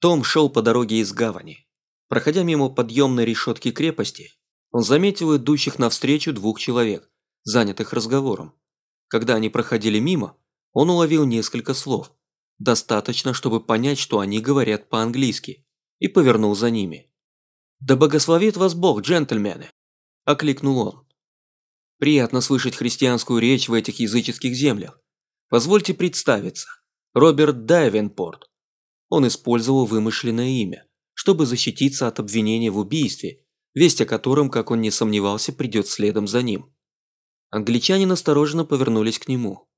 Том шел по дороге из гавани. Проходя мимо подъемной решетки крепости, он заметил идущих навстречу двух человек, занятых разговором. Когда они проходили мимо, он уловил несколько слов. Достаточно, чтобы понять, что они говорят по-английски, и повернул за ними. «Да благословит вас Бог, джентльмены!» – окликнул он. «Приятно слышать христианскую речь в этих языческих землях. Позвольте представиться. Роберт Дайвенпорт, он использовал вымышленное имя, чтобы защититься от обвинения в убийстве, весть о котором, как он не сомневался, придет следом за ним. Англичане настороженно повернулись к нему.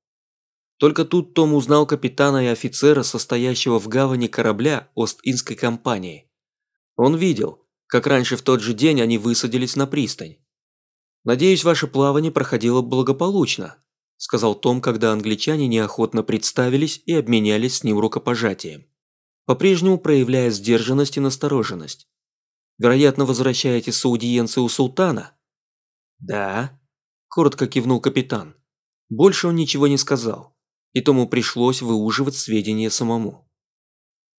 Только тут Том узнал капитана и офицера, состоящего в гавани корабля Ост-Индской компании. Он видел, как раньше в тот же день они высадились на пристань. «Надеюсь, ваше плавание проходило благополучно», сказал Том, когда англичане неохотно представились и обменялись с ним рукопожатием по-прежнему проявляя сдержанность и настороженность. «Вероятно, возвращаетесь с у султана?» «Да», – коротко кивнул капитан. Больше он ничего не сказал, и Тому пришлось выуживать сведения самому.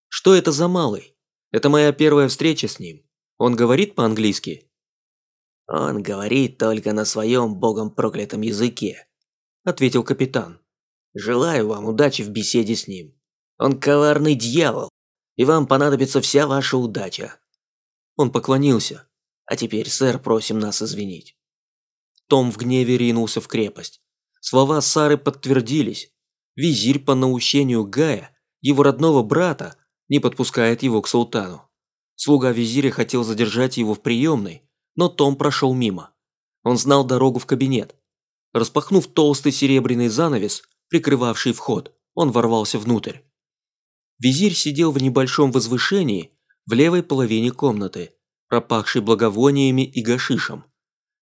«Что это за малый? Это моя первая встреча с ним. Он говорит по-английски?» «Он говорит только на своем богом проклятом языке», – ответил капитан. «Желаю вам удачи в беседе с ним. Он коварный дьявол, и вам понадобится вся ваша удача». Он поклонился. «А теперь, сэр, просим нас извинить». Том в гневе ринулся в крепость. Слова Сары подтвердились. Визирь по наущению Гая, его родного брата, не подпускает его к султану. Слуга визиря хотел задержать его в приемной, но Том прошел мимо. Он знал дорогу в кабинет. Распахнув толстый серебряный занавес, прикрывавший вход, он ворвался внутрь. Визирь сидел в небольшом возвышении в левой половине комнаты, пропахшей благовониями и гашишем.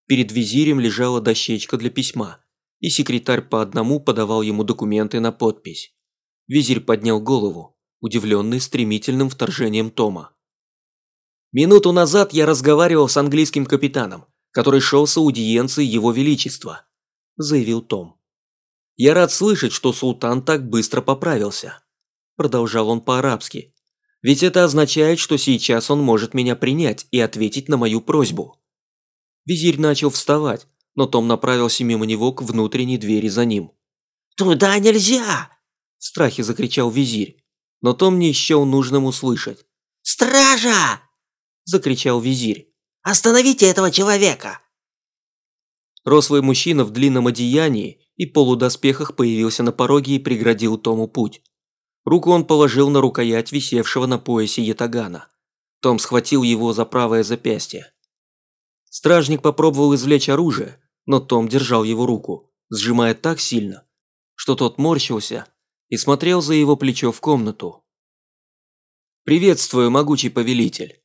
Перед визирем лежала дощечка для письма, и секретарь по одному подавал ему документы на подпись. Визирь поднял голову, удивленный стремительным вторжением Тома. «Минуту назад я разговаривал с английским капитаном, который шел с аудиенцией его величества», – заявил Том. «Я рад слышать, что султан так быстро поправился продолжал он по-арабски. Ведь это означает, что сейчас он может меня принять и ответить на мою просьбу. Визирь начал вставать, но Том направился мимо него к внутренней двери за ним. «Туда нельзя!» – в страхе закричал визирь, но Том не счел нужным услышать. «Стража!» – закричал визирь. «Остановите этого человека!» Рослый мужчина в длинном одеянии и полудоспехах появился на пороге и преградил Тому путь. Руку он положил на рукоять висевшего на поясе ятагана. Том схватил его за правое запястье. Стражник попробовал извлечь оружие, но Том держал его руку, сжимая так сильно, что тот морщился и смотрел за его плечо в комнату. «Приветствую, могучий повелитель!»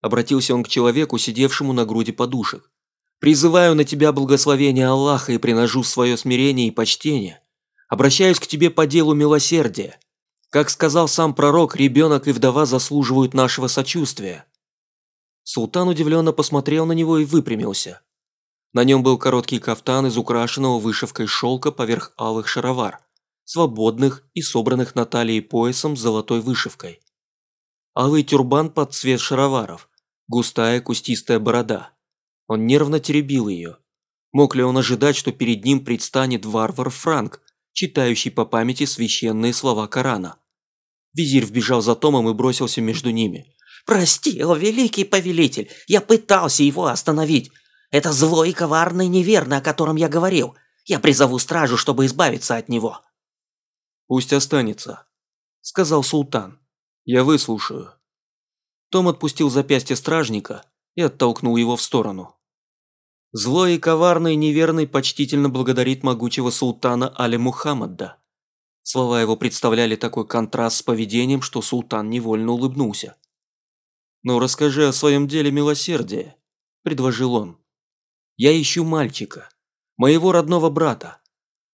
Обратился он к человеку, сидевшему на груди подушек. «Призываю на тебя благословение Аллаха и приношу свое смирение и почтение. Обращаюсь к тебе по делу милосердия. Как сказал сам пророк, ребенок и вдова заслуживают нашего сочувствия. Султан удивленно посмотрел на него и выпрямился. На нем был короткий кафтан из украшенного вышивкой шелка поверх алых шаровар, свободных и собранных на талии поясом с золотой вышивкой. Алый тюрбан под цвет шароваров, густая кустистая борода. Он нервно теребил ее. Мог ли он ожидать, что перед ним предстанет варвар Франк, читающий по памяти священные слова Корана. Визирь вбежал за Томом и бросился между ними. «Прости, о великий повелитель, я пытался его остановить. Это злой и коварный неверный, о котором я говорил. Я призову стражу, чтобы избавиться от него». «Пусть останется», – сказал султан. «Я выслушаю». Том отпустил запястье стражника и оттолкнул его в сторону. Злой и коварный неверный почтительно благодарит могучего султана Али Мухаммада. Слова его представляли такой контраст с поведением, что султан невольно улыбнулся. «Ну расскажи о своем деле милосердия», – предложил он. «Я ищу мальчика, моего родного брата.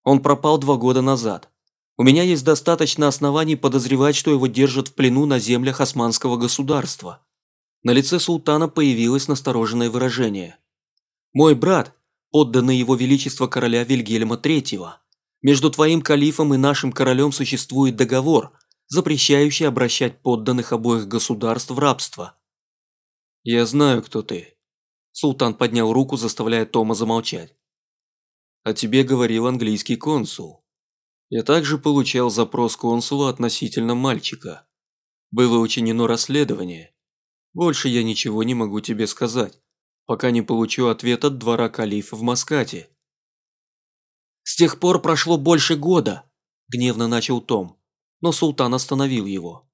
Он пропал два года назад. У меня есть достаточно оснований подозревать, что его держат в плену на землях османского государства». На лице султана появилось настороженное выражение – мой брат, подданный его величество короля Вильгельма III, между твоим калифом и нашим королем существует договор, запрещающий обращать подданных обоих государств в рабство. «Я знаю, кто ты». Султан поднял руку, заставляя Тома замолчать. «О тебе говорил английский консул. Я также получал запрос консула относительно мальчика. Было учинено расследование. Больше я ничего не могу тебе сказать, пока не получу ответ от двора калифа в Маскате». «С тех пор прошло больше года», – гневно начал Том, но султан остановил его.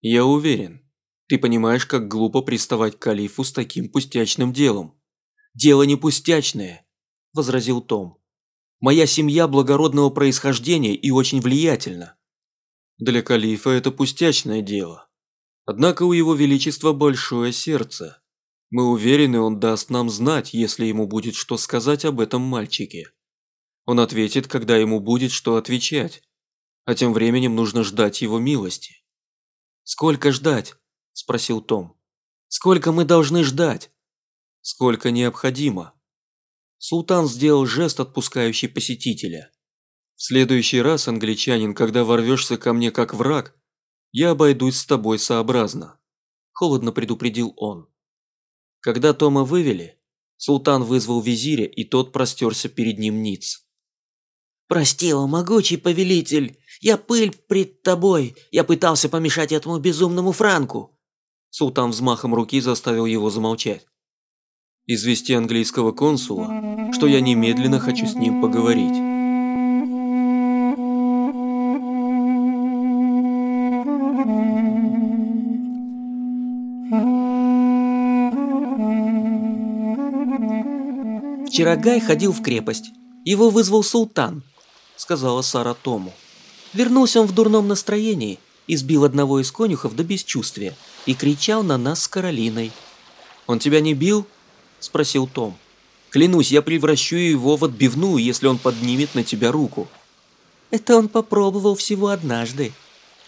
«Я уверен, ты понимаешь, как глупо приставать к калифу с таким пустячным делом». «Дело не пустячное», – возразил Том. «Моя семья благородного происхождения и очень влиятельна». «Для калифа это пустячное дело. Однако у его величества большое сердце. Мы уверены, он даст нам знать, если ему будет что сказать об этом мальчике». Он ответит, когда ему будет что отвечать. А тем временем нужно ждать его милости. «Сколько ждать?» – спросил Том. «Сколько мы должны ждать?» «Сколько необходимо». Султан сделал жест, отпускающий посетителя. «В следующий раз, англичанин, когда ворвешься ко мне как враг, я обойдусь с тобой сообразно», – холодно предупредил он. Когда Тома вывели, султан вызвал визиря, и тот простерся перед ним ниц. «Прости, о могучий повелитель, я пыль пред тобой, я пытался помешать этому безумному Франку!» Султан взмахом руки заставил его замолчать. «Извести английского консула, что я немедленно хочу с ним поговорить». Вчера Гай ходил в крепость. Его вызвал султан, сказала Сара Тому. Вернулся он в дурном настроении, избил одного из конюхов до бесчувствия и кричал на нас с Каролиной. «Он тебя не бил?» – спросил Том. «Клянусь, я превращу его в отбивную, если он поднимет на тебя руку». «Это он попробовал всего однажды».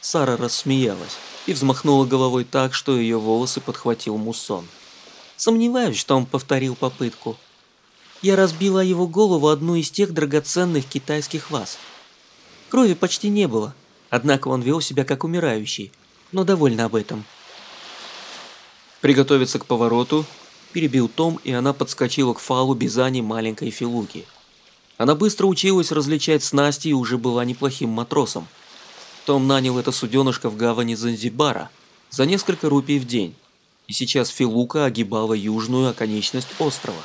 Сара рассмеялась и взмахнула головой так, что ее волосы подхватил муссон. Сомневаюсь, что он повторил попытку. Я разбила его голову одну из тех драгоценных китайских ваз. Крови почти не было, однако он вел себя как умирающий, но довольно об этом. «Приготовиться к повороту», – перебил Том, и она подскочила к фалу Бизани маленькой Филуки. Она быстро училась различать снасти и уже была неплохим матросом. Том нанял это суденышко в гавани Занзибара за несколько рупий в день, и сейчас Филука огибала южную оконечность острова.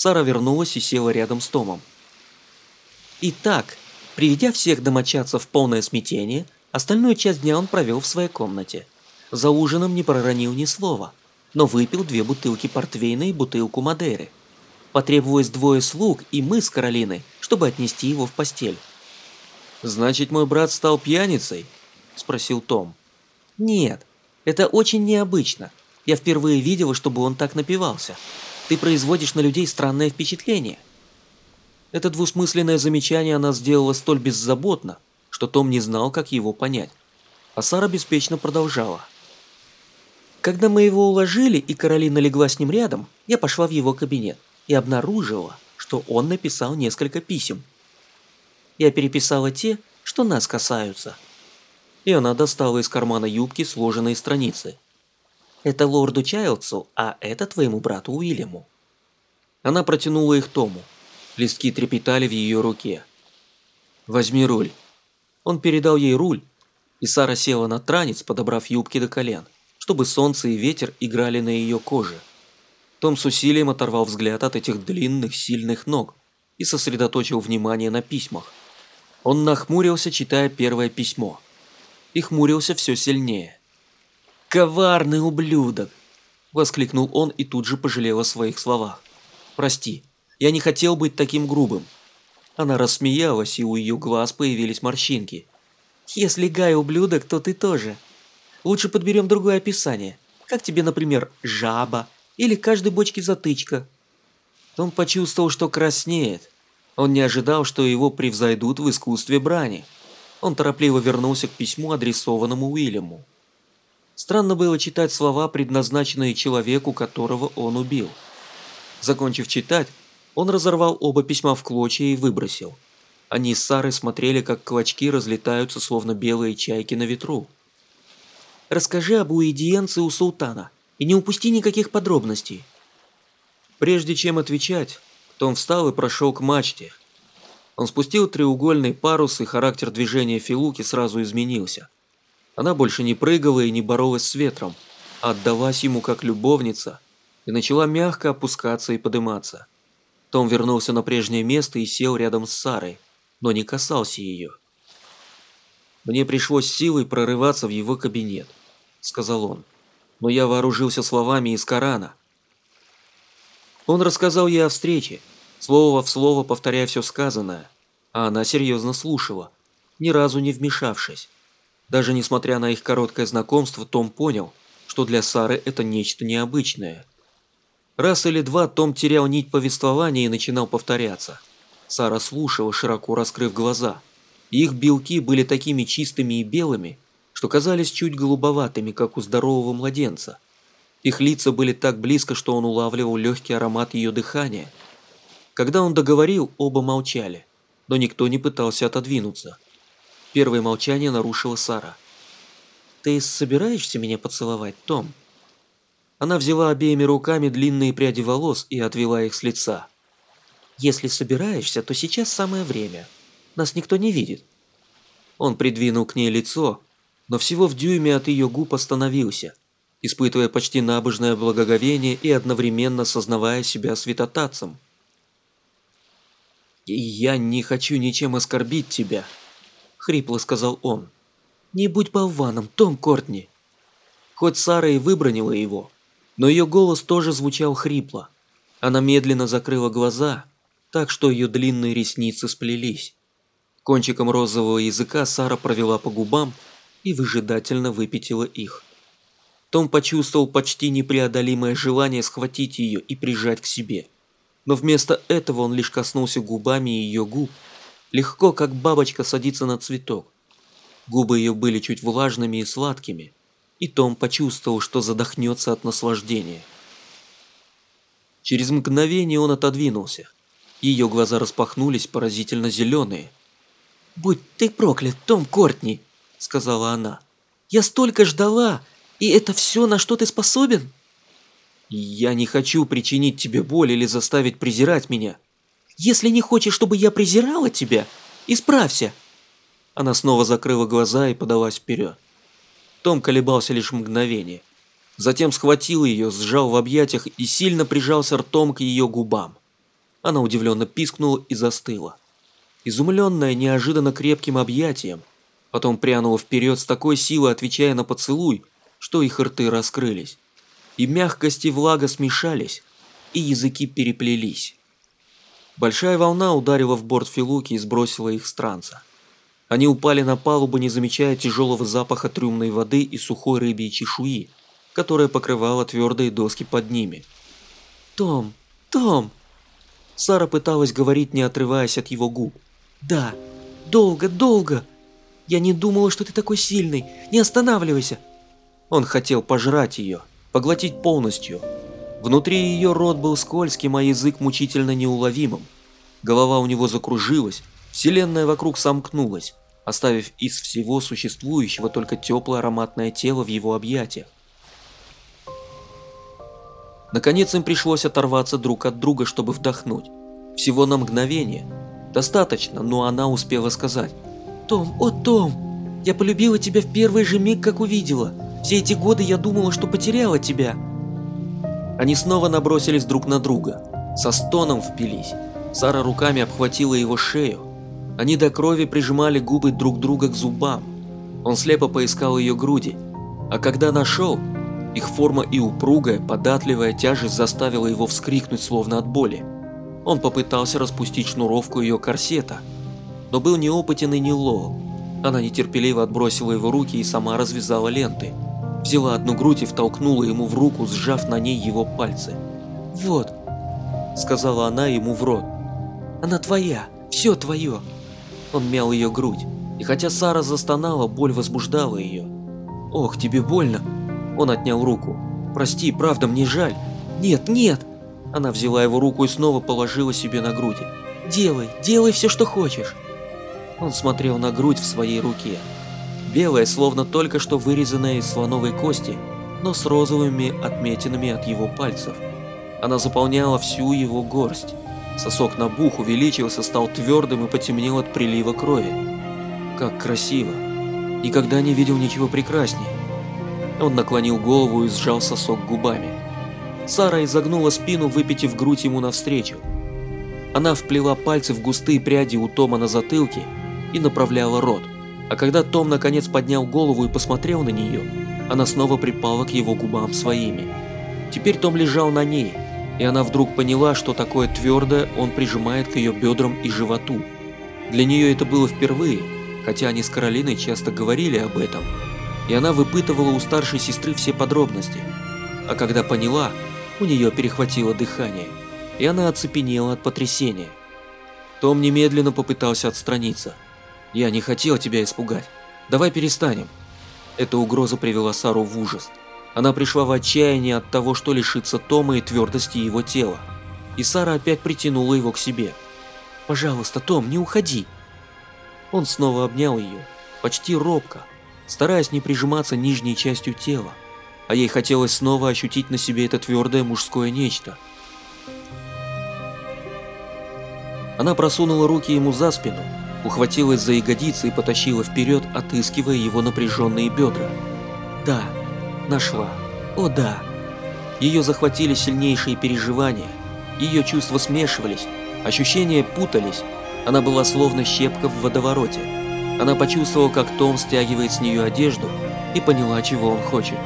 Сара вернулась и села рядом с Томом. Итак, приведя всех домочадцев в полное смятение, остальную часть дня он провел в своей комнате. За ужином не проронил ни слова, но выпил две бутылки портвейна и бутылку Мадеры. Потребовалось двое слуг и мы с Каролиной, чтобы отнести его в постель. «Значит, мой брат стал пьяницей?» – спросил Том. «Нет, это очень необычно. Я впервые видела, чтобы он так напивался. Ты производишь на людей странное впечатление. Это двусмысленное замечание она сделала столь беззаботно, что Том не знал, как его понять. А Сара беспечно продолжала. Когда мы его уложили и Каролина легла с ним рядом, я пошла в его кабинет и обнаружила, что он написал несколько писем. Я переписала те, что нас касаются. И она достала из кармана юбки сложенные страницы – это лорду Чайлдсу, а это твоему брату Уильяму». Она протянула их Тому. Листки трепетали в ее руке. «Возьми руль». Он передал ей руль, и Сара села на транец, подобрав юбки до колен, чтобы солнце и ветер играли на ее коже. Том с усилием оторвал взгляд от этих длинных, сильных ног и сосредоточил внимание на письмах. Он нахмурился, читая первое письмо. И хмурился все сильнее. «Коварный ублюдок!» – воскликнул он и тут же пожалел о своих словах. «Прости, я не хотел быть таким грубым». Она рассмеялась, и у ее глаз появились морщинки. «Если Гай ублюдок, то ты тоже. Лучше подберем другое описание. Как тебе, например, жаба или каждой бочке затычка?» Он почувствовал, что краснеет. Он не ожидал, что его превзойдут в искусстве брани. Он торопливо вернулся к письму, адресованному Уильяму. Странно было читать слова, предназначенные человеку, которого он убил. Закончив читать, он разорвал оба письма в клочья и выбросил. Они с Сарой смотрели, как клочки разлетаются, словно белые чайки на ветру. Расскажи об уидиенце у султана и не упусти никаких подробностей». Прежде чем отвечать, Том встал и прошел к мачте. Он спустил треугольный парус, и характер движения Филуки сразу изменился. Она больше не прыгала и не боролась с ветром, а отдалась ему как любовница и начала мягко опускаться и подниматься. Том вернулся на прежнее место и сел рядом с Сарой, но не касался ее. «Мне пришлось силой прорываться в его кабинет», — сказал он. «Но я вооружился словами из Корана». Он рассказал ей о встрече, слово в слово повторяя все сказанное, а она серьезно слушала, ни разу не вмешавшись. Даже несмотря на их короткое знакомство, Том понял, что для Сары это нечто необычное. Раз или два Том терял нить повествования и начинал повторяться. Сара слушала, широко раскрыв глаза. Их белки были такими чистыми и белыми, что казались чуть голубоватыми, как у здорового младенца. Их лица были так близко, что он улавливал легкий аромат ее дыхания. Когда он договорил, оба молчали, но никто не пытался отодвинуться. Первое молчание нарушила Сара. «Ты собираешься меня поцеловать, Том?» Она взяла обеими руками длинные пряди волос и отвела их с лица. «Если собираешься, то сейчас самое время. Нас никто не видит». Он придвинул к ней лицо, но всего в дюйме от ее губ остановился, испытывая почти набожное благоговение и одновременно сознавая себя святотатцем. «Я не хочу ничем оскорбить тебя», — хрипло сказал он. «Не будь болваном, Том Кортни». Хоть Сара и выбронила его, но ее голос тоже звучал хрипло. Она медленно закрыла глаза, так что ее длинные ресницы сплелись. Кончиком розового языка Сара провела по губам и выжидательно выпятила их. Том почувствовал почти непреодолимое желание схватить ее и прижать к себе. Но вместо этого он лишь коснулся губами ее губ, легко, как бабочка садится на цветок. Губы ее были чуть влажными и сладкими, и Том почувствовал, что задохнется от наслаждения. Через мгновение он отодвинулся. Ее глаза распахнулись, поразительно зеленые. «Будь ты проклят, Том Кортни!» – сказала она. «Я столько ждала, и это все, на что ты способен?» «Я не хочу причинить тебе боль или заставить презирать меня». «Если не хочешь, чтобы я презирала тебя, исправься!» Она снова закрыла глаза и подалась вперед. Том колебался лишь мгновение. Затем схватил ее, сжал в объятиях и сильно прижался ртом к ее губам. Она удивленно пискнула и застыла. Изумленная неожиданно крепким объятием, потом прянула вперед с такой силой, отвечая на поцелуй, что их рты раскрылись. И мягкость и влага смешались, и языки переплелись. Большая волна ударила в борт Филуки и сбросила их с транса. Они упали на палубу, не замечая тяжелого запаха трюмной воды и сухой рыбьей чешуи, которая покрывала твердые доски под ними. «Том! Том!» Сара пыталась говорить, не отрываясь от его губ. «Да! Долго, долго! Я не думала, что ты такой сильный! Не останавливайся!» Он хотел пожрать ее, поглотить полностью. Внутри ее рот был скользким, а язык мучительно неуловимым. Голова у него закружилась, вселенная вокруг сомкнулась оставив из всего существующего только теплое ароматное тело в его объятиях. Наконец им пришлось оторваться друг от друга, чтобы вдохнуть. Всего на мгновение. Достаточно, но она успела сказать. «Том, о Том, я полюбила тебя в первый же миг, как увидела. Все эти годы я думала, что потеряла тебя». Они снова набросились друг на друга. Со стоном впились. Сара руками обхватила его шею, они до крови прижимали губы друг друга к зубам. Он слепо поискал ее груди, а когда нашел, их форма и упругая, податливая тяжесть заставила его вскрикнуть словно от боли. Он попытался распустить шнуровку ее корсета, но был неопытен и неловок. Она нетерпеливо отбросила его руки и сама развязала ленты. Взяла одну грудь и втолкнула ему в руку, сжав на ней его пальцы. «Вот», — сказала она ему в рот, — «она твоя, все твое». Он мял ее грудь, и хотя Сара застонала, боль возбуждала ее. «Ох, тебе больно!» Он отнял руку. «Прости, правда, мне жаль». «Нет, нет!» Она взяла его руку и снова положила себе на груди. «Делай, делай все, что хочешь». Он смотрел на грудь в своей руке. Белая, словно только что вырезанная из слоновой кости, но с розовыми отметинами от его пальцев. Она заполняла всю его горсть. Сосок набух, увеличился, стал твердым и потемнел от прилива крови. Как красиво. Никогда не видел ничего прекраснее. Он наклонил голову и сжал сосок губами. Сара изогнула спину, выпитив грудь ему навстречу. Она вплела пальцы в густые пряди у Тома на затылке и направляла рот. А когда Том наконец поднял голову и посмотрел на нее, она снова припала к его губам своими. Теперь Том лежал на ней, и она вдруг поняла, что такое твердое он прижимает к ее бедрам и животу. Для нее это было впервые, хотя они с Каролиной часто говорили об этом, и она выпытывала у старшей сестры все подробности. А когда поняла, у нее перехватило дыхание, и она оцепенела от потрясения. Том немедленно попытался отстраниться. «Я не хотел тебя испугать. Давай перестанем». Эта угроза привела Сару в ужас. Она пришла в отчаяние от того, что лишится Тома и твердости его тела. И Сара опять притянула его к себе. «Пожалуйста, Том, не уходи!» Он снова обнял ее, почти робко, стараясь не прижиматься нижней частью тела, а ей хотелось снова ощутить на себе это твердое мужское нечто. Она просунула руки ему за спину, ухватилась за ягодицы и потащила вперед, отыскивая его напряженные бедра. Да, нашла. О да. Ее захватили сильнейшие переживания. Ее чувства смешивались, ощущения путались. Она была словно щепка в водовороте. Она почувствовала, как Том стягивает с нее одежду и поняла, чего он хочет.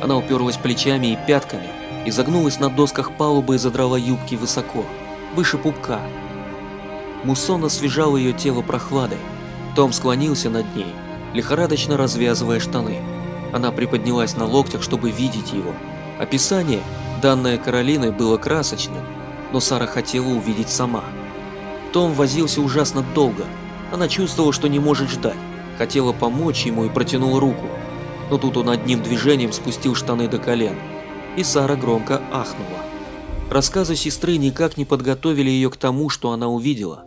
Она уперлась плечами и пятками, изогнулась на досках палубы и задрала юбки высоко, выше пупка, Муссон освежал ее тело прохладой. Том склонился над ней, лихорадочно развязывая штаны. Она приподнялась на локтях, чтобы видеть его. Описание, данное Каролиной, было красочным, но Сара хотела увидеть сама. Том возился ужасно долго. Она чувствовала, что не может ждать. Хотела помочь ему и протянула руку. Но тут он одним движением спустил штаны до колен. И Сара громко ахнула. Рассказы сестры никак не подготовили ее к тому, что она увидела.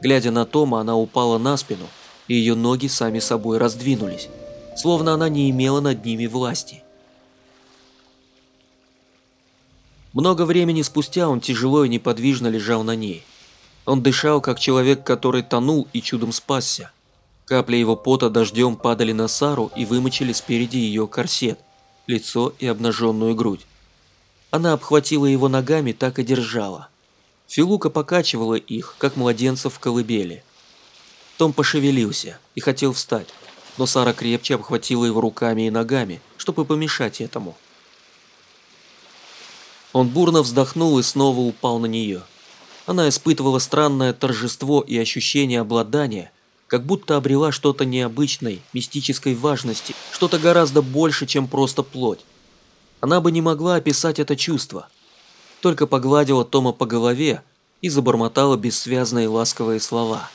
Глядя на Тома, она упала на спину, и ее ноги сами собой раздвинулись, словно она не имела над ними власти. Много времени спустя он тяжело и неподвижно лежал на ней. Он дышал, как человек, который тонул и чудом спасся. Капли его пота дождем падали на Сару и вымочили спереди ее корсет, лицо и обнаженную грудь. Она обхватила его ногами, так и держала – Филука покачивала их, как младенцев в колыбели. Том пошевелился и хотел встать, но Сара крепче обхватила его руками и ногами, чтобы помешать этому. Он бурно вздохнул и снова упал на нее. Она испытывала странное торжество и ощущение обладания, как будто обрела что-то необычной, мистической важности, что-то гораздо больше, чем просто плоть. Она бы не могла описать это чувство – только погладила Тома по голове и забормотала бессвязные ласковые слова.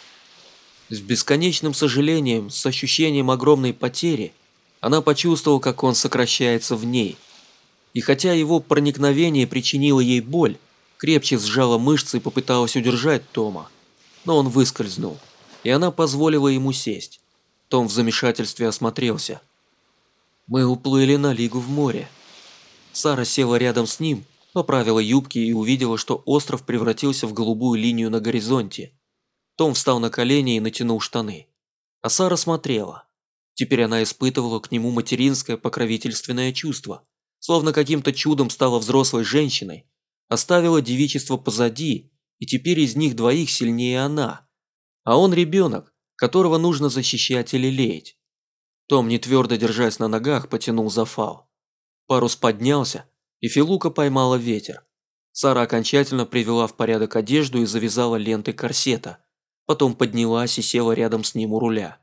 С бесконечным сожалением, с ощущением огромной потери, она почувствовала, как он сокращается в ней. И хотя его проникновение причинило ей боль, крепче сжала мышцы и попыталась удержать Тома. Но он выскользнул, и она позволила ему сесть. Том в замешательстве осмотрелся. «Мы уплыли на Лигу в море». Сара села рядом с ним поправила юбки и увидела, что остров превратился в голубую линию на горизонте. Том встал на колени и натянул штаны. А Сара смотрела. Теперь она испытывала к нему материнское покровительственное чувство, словно каким-то чудом стала взрослой женщиной, оставила девичество позади, и теперь из них двоих сильнее она. А он ребенок, которого нужно защищать или леять. Том, не твердо держась на ногах, потянул за фал. Парус поднялся, и Филука поймала ветер. Сара окончательно привела в порядок одежду и завязала ленты корсета. Потом поднялась и села рядом с ним у руля.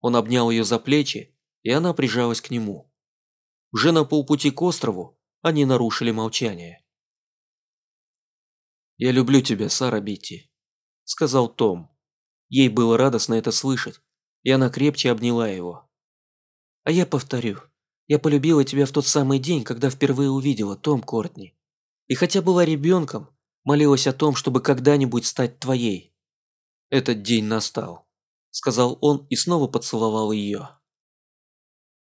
Он обнял ее за плечи, и она прижалась к нему. Уже на полпути к острову они нарушили молчание. «Я люблю тебя, Сара Битти», – сказал Том. Ей было радостно это слышать, и она крепче обняла его. «А я повторю, я полюбила тебя в тот самый день, когда впервые увидела, Том Кортни. И хотя была ребенком, молилась о том, чтобы когда-нибудь стать твоей. Этот день настал, сказал он и снова поцеловал ее.